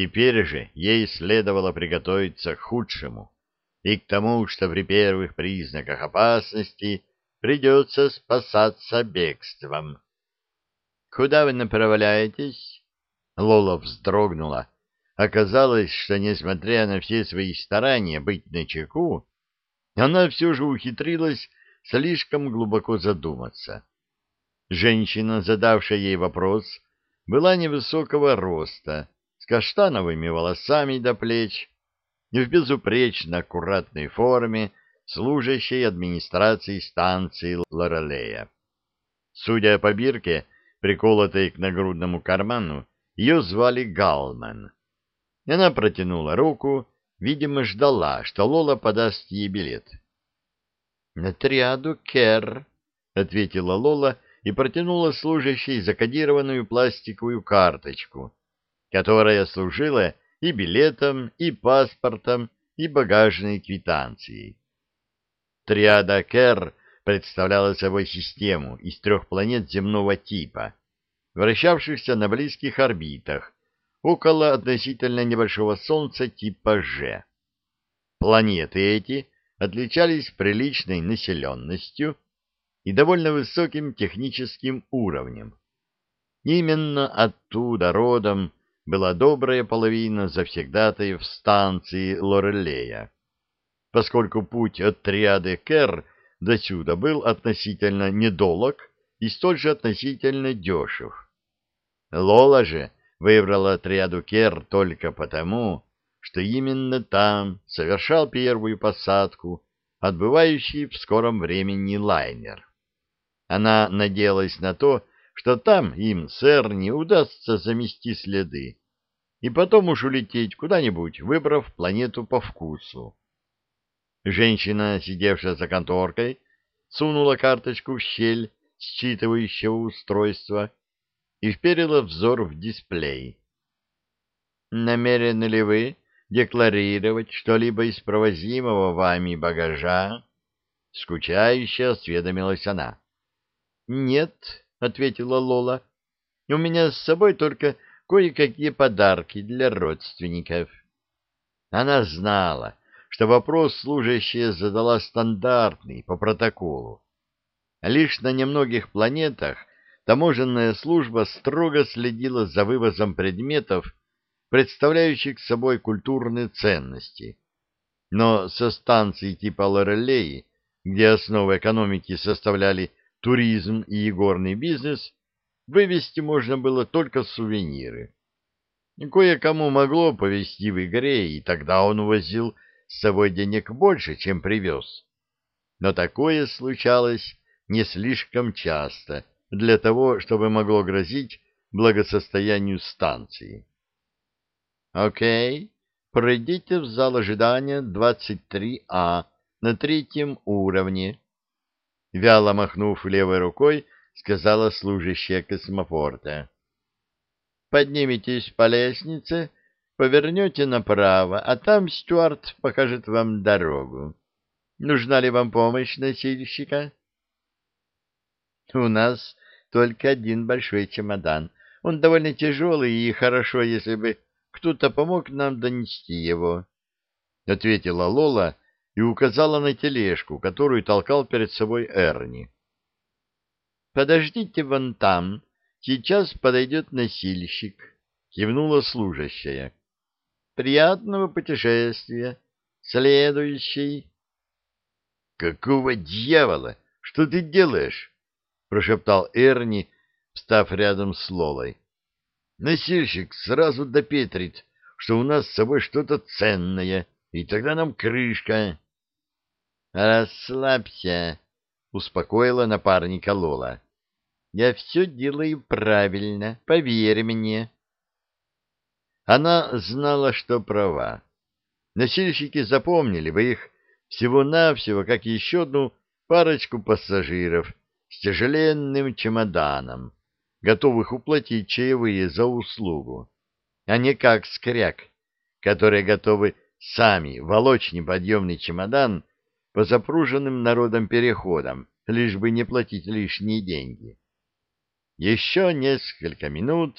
Теперь же ей следовало приготовиться к худшему и к тому, что при первых признаках опасности придется спасаться бегством. — Куда вы направляетесь? Лола вздрогнула. Оказалось, что, несмотря на все свои старания быть начеку, она все же ухитрилась слишком глубоко задуматься. Женщина, задавшая ей вопрос, была невысокого роста, каштановыми волосами до плеч в безупречно аккуратной форме, служащей администрации станции Лорелея. Судя по бирке, приколотой к нагрудному карману, ее звали Галман. Она протянула руку, видимо, ждала, что Лола подаст ей билет. — На триаду Кер, — ответила Лола и протянула служащей закодированную пластиковую карточку, которая служила и билетом, и паспортом, и багажной квитанцией. Триада Кер представляла собой систему из трех планет земного типа, вращавшихся на близких орбитах, около относительно небольшого Солнца типа Ж. Планеты эти отличались приличной населенностью и довольно высоким техническим уровнем. Именно оттуда родом была добрая половина завсегдатаев станции Лорелея поскольку путь от триады Кер до сюда был относительно недолог и столь же относительно дешев. Лола же выбрала триаду Кер только потому, что именно там совершал первую посадку отбывающий в скором времени лайнер. Она надеялась на то, что там им, сэр, не удастся замести следы, и потом уж улететь куда-нибудь, выбрав планету по вкусу. Женщина, сидевшая за конторкой, сунула карточку в щель считывающего устройства и вперила взор в дисплей. «Намерены ли вы декларировать что-либо из провозимого вами багажа?» Скучающе осведомилась она. «Нет», — ответила Лола, — «у меня с собой только кое-какие подарки для родственников». Она знала, что вопрос служащая задала стандартный, по протоколу. Лишь на немногих планетах таможенная служба строго следила за вывозом предметов, представляющих собой культурные ценности. Но со станций типа Лорелей, где основы экономики составляли туризм и игорный бизнес, вывести можно было только сувениры. Кое-кому могло повезти в игре, и тогда он увозил с собой денег больше, чем привез. Но такое случалось не слишком часто для того, чтобы могло грозить благосостоянию станции. «Окей, пройдите в зал ожидания 23А на третьем уровне», — вяло махнув левой рукой, сказала служащая космопорта. «Поднимитесь по лестнице Повернете направо, а там Стюарт покажет вам дорогу. Нужна ли вам помощь носильщика? У нас только один большой чемодан. Он довольно тяжелый, и хорошо, если бы кто-то помог нам донести его. — ответила Лола и указала на тележку, которую толкал перед собой Эрни. — Подождите вон там, сейчас подойдет носильщик, — кивнула служащая. Приятного путешествия. Следующий. Какого дьявола? Что ты делаешь? прошептал Эрни, встав рядом с Лолой. Носильщик сразу допетрит, что у нас с собой что-то ценное, и тогда нам крышка. Расслабься, успокоила напарника Лола. Я все делаю правильно, поверь мне. Она знала, что права. Носильщики запомнили бы их всего-навсего, как еще одну парочку пассажиров с тяжеленным чемоданом, готовых уплатить чаевые за услугу, а не как скряк, которые готовы сами волочь неподъемный чемодан по запруженным народом переходам, лишь бы не платить лишние деньги. Еще несколько минут,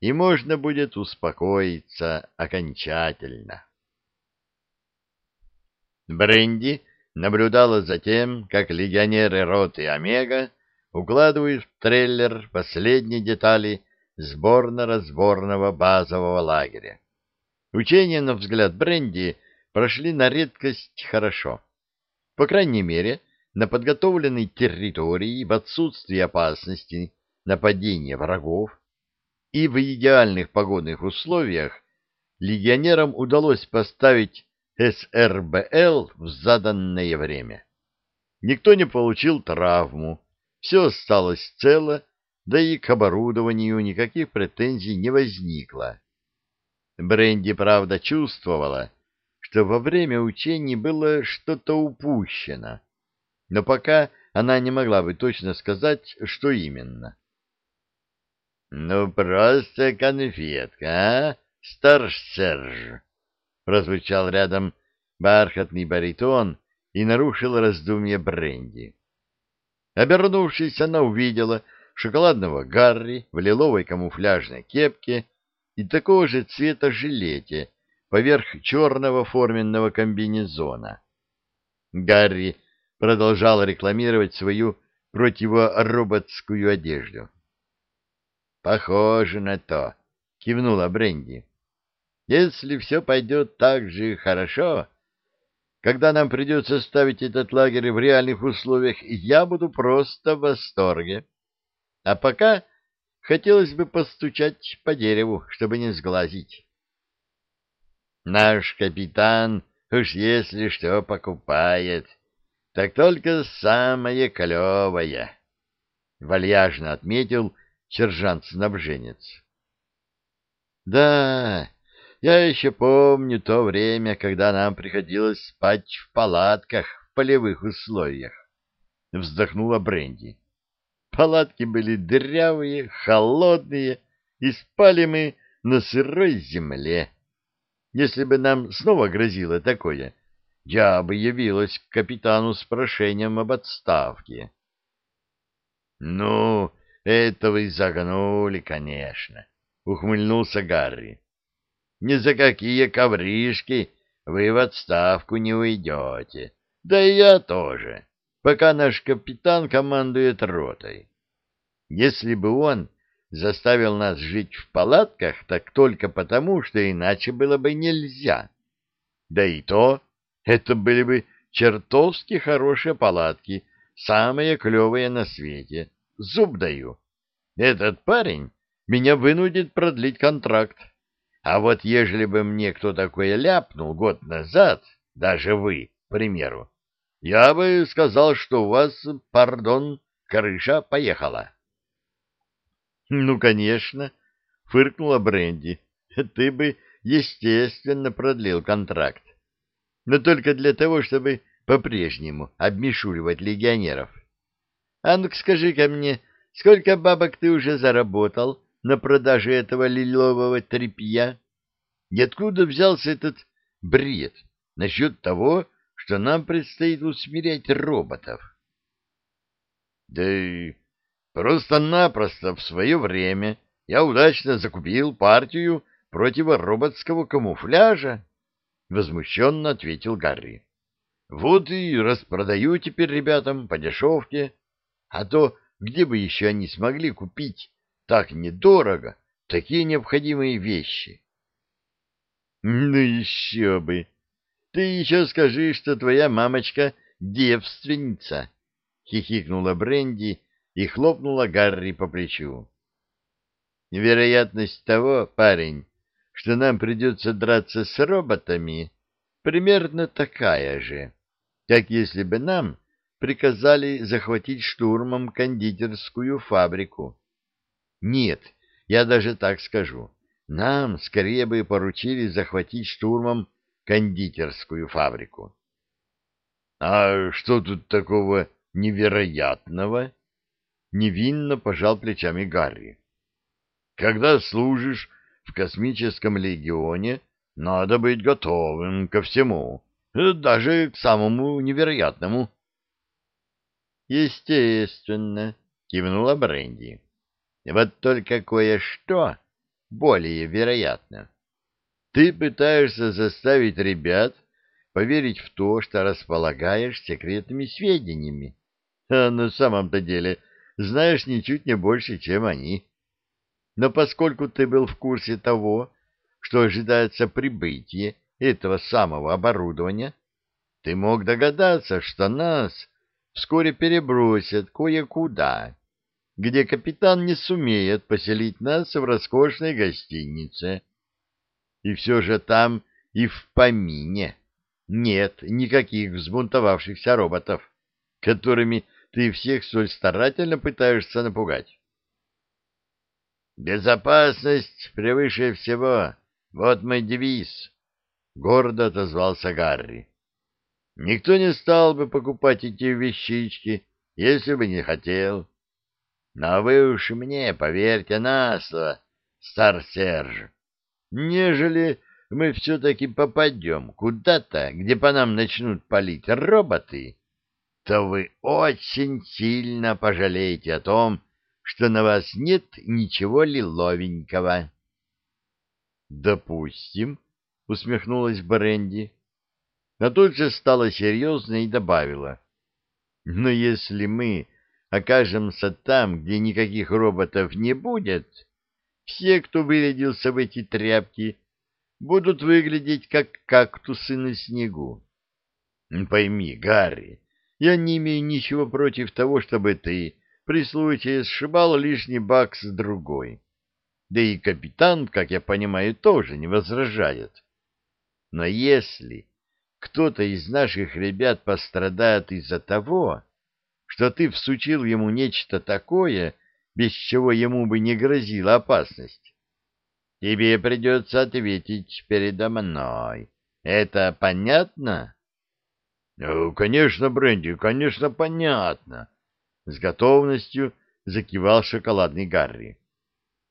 и можно будет успокоиться окончательно. Бренди наблюдала за тем, как легионеры роты Омега укладывают в трейлер последние детали сборно-разборного базового лагеря. Учения, на взгляд Бренди, прошли на редкость хорошо. По крайней мере, на подготовленной территории в отсутствии опасности нападения врагов и в идеальных погодных условиях легионерам удалось поставить СРБЛ в заданное время. Никто не получил травму, все осталось цело, да и к оборудованию никаких претензий не возникло. Бренди, правда, чувствовала, что во время учений было что-то упущено, но пока она не могла бы точно сказать, что именно. — Ну, просто конфетка, а, старш Серж? — прозвучал рядом бархатный баритон и нарушил раздумье Бренди. Обернувшись, она увидела шоколадного Гарри в лиловой камуфляжной кепке и такого же цвета жилете поверх черного форменного комбинезона. Гарри продолжал рекламировать свою противороботскую одежду. «Похоже на то», — кивнула Бренди. «Если все пойдет так же хорошо, когда нам придется ставить этот лагерь в реальных условиях, я буду просто в восторге. А пока хотелось бы постучать по дереву, чтобы не сглазить». «Наш капитан уж если что покупает», так только самое клевое, — вальяжно отметил сержант-снабженец. — Да, я еще помню то время, когда нам приходилось спать в палатках в полевых условиях, — вздохнула Бренди. Палатки были дырявые, холодные, и спали мы на сырой земле. Если бы нам снова грозило такое, я бы явилась к капитану с прошением об отставке. — Ну, это вы загнули, конечно, — ухмыльнулся Гарри. — Ни за какие ковришки вы в отставку не уйдете. Да и я тоже, пока наш капитан командует ротой. Если бы он заставил нас жить в палатках, так только потому, что иначе было бы нельзя. Да и то это были бы чертовски хорошие палатки, самые клевые на свете. Зуб даю. Этот парень меня вынудит продлить контракт. А вот ежели бы мне кто такое ляпнул год назад, даже вы, к примеру, я бы сказал, что у вас, пардон, крыша поехала. — Ну, конечно, — фыркнула Бренди. — Ты бы, естественно, продлил контракт но только для того, чтобы по-прежнему обмешуривать легионеров. А ну-ка скажи-ка мне, сколько бабок ты уже заработал на продаже этого лилового тряпья? И откуда взялся этот бред насчет того, что нам предстоит усмирять роботов? Да и просто-напросто в свое время я удачно закупил партию противороботского камуфляжа, — возмущенно ответил Гарри. — Вот и распродаю теперь ребятам по дешевке. А то где бы еще они смогли купить так недорого такие необходимые вещи? — Ну еще бы! Ты еще скажи, что твоя мамочка девственница! — хихикнула Бренди и хлопнула Гарри по плечу. — Вероятность того, парень, что нам придется драться с роботами, примерно такая же, как если бы нам приказали захватить штурмом кондитерскую фабрику. Нет, я даже так скажу. Нам скорее бы поручили захватить штурмом кондитерскую фабрику. — А что тут такого невероятного? — невинно пожал плечами Гарри. — Когда служишь в космическом легионе надо быть готовым ко всему, даже к самому невероятному. Естественно, кивнула Бренди. Вот только кое-что более вероятно. Ты пытаешься заставить ребят поверить в то, что располагаешь секретными сведениями, а на самом-то деле знаешь ничуть не больше, чем они. Но поскольку ты был в курсе того, что ожидается прибытие этого самого оборудования, ты мог догадаться, что нас вскоре перебросят кое-куда, где капитан не сумеет поселить нас в роскошной гостинице. И все же там и в помине нет никаких взбунтовавшихся роботов, которыми ты всех столь старательно пытаешься напугать. «Безопасность превыше всего. Вот мой девиз», — гордо отозвался Гарри. «Никто не стал бы покупать эти вещички, если бы не хотел. Но вы уж мне поверьте на слово, стар Серж, нежели мы все-таки попадем куда-то, где по нам начнут палить роботы, то вы очень сильно пожалеете о том, что на вас нет ничего лиловенького. — Допустим, — усмехнулась Бренди, но тут же стала серьезной и добавила. — Но если мы окажемся там, где никаких роботов не будет, все, кто вырядился в эти тряпки, будут выглядеть как кактусы на снегу. Пойми, Гарри, я не имею ничего против того, чтобы ты при случае сшибал лишний бак с другой. Да и капитан, как я понимаю, тоже не возражает. Но если кто-то из наших ребят пострадает из-за того, что ты всучил ему нечто такое, без чего ему бы не грозила опасность, тебе придется ответить передо мной. Это понятно? Ну, конечно, Бренди, конечно, понятно. С готовностью закивал шоколадный Гарри.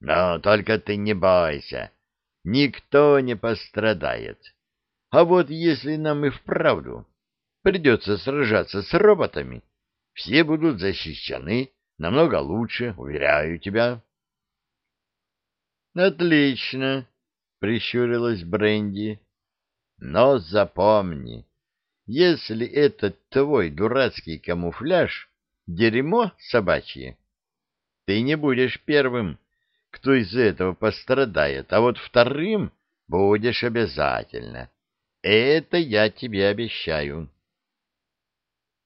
Но только ты не бойся. Никто не пострадает. А вот если нам и вправду придется сражаться с роботами, все будут защищены намного лучше, уверяю тебя. Отлично, прищурилась Бренди. Но запомни, если этот твой дурацкий камуфляж — дерьмо собачье, ты не будешь первым, кто из этого пострадает, а вот вторым будешь обязательно. Это я тебе обещаю.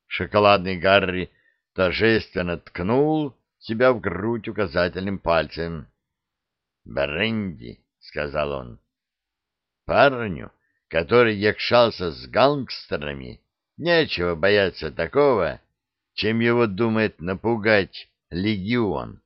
Шоколадный Гарри торжественно ткнул себя в грудь указательным пальцем. «Бренди», — сказал он, — «парню, который якшался с гангстерами, нечего бояться такого, чем его думает напугать легион.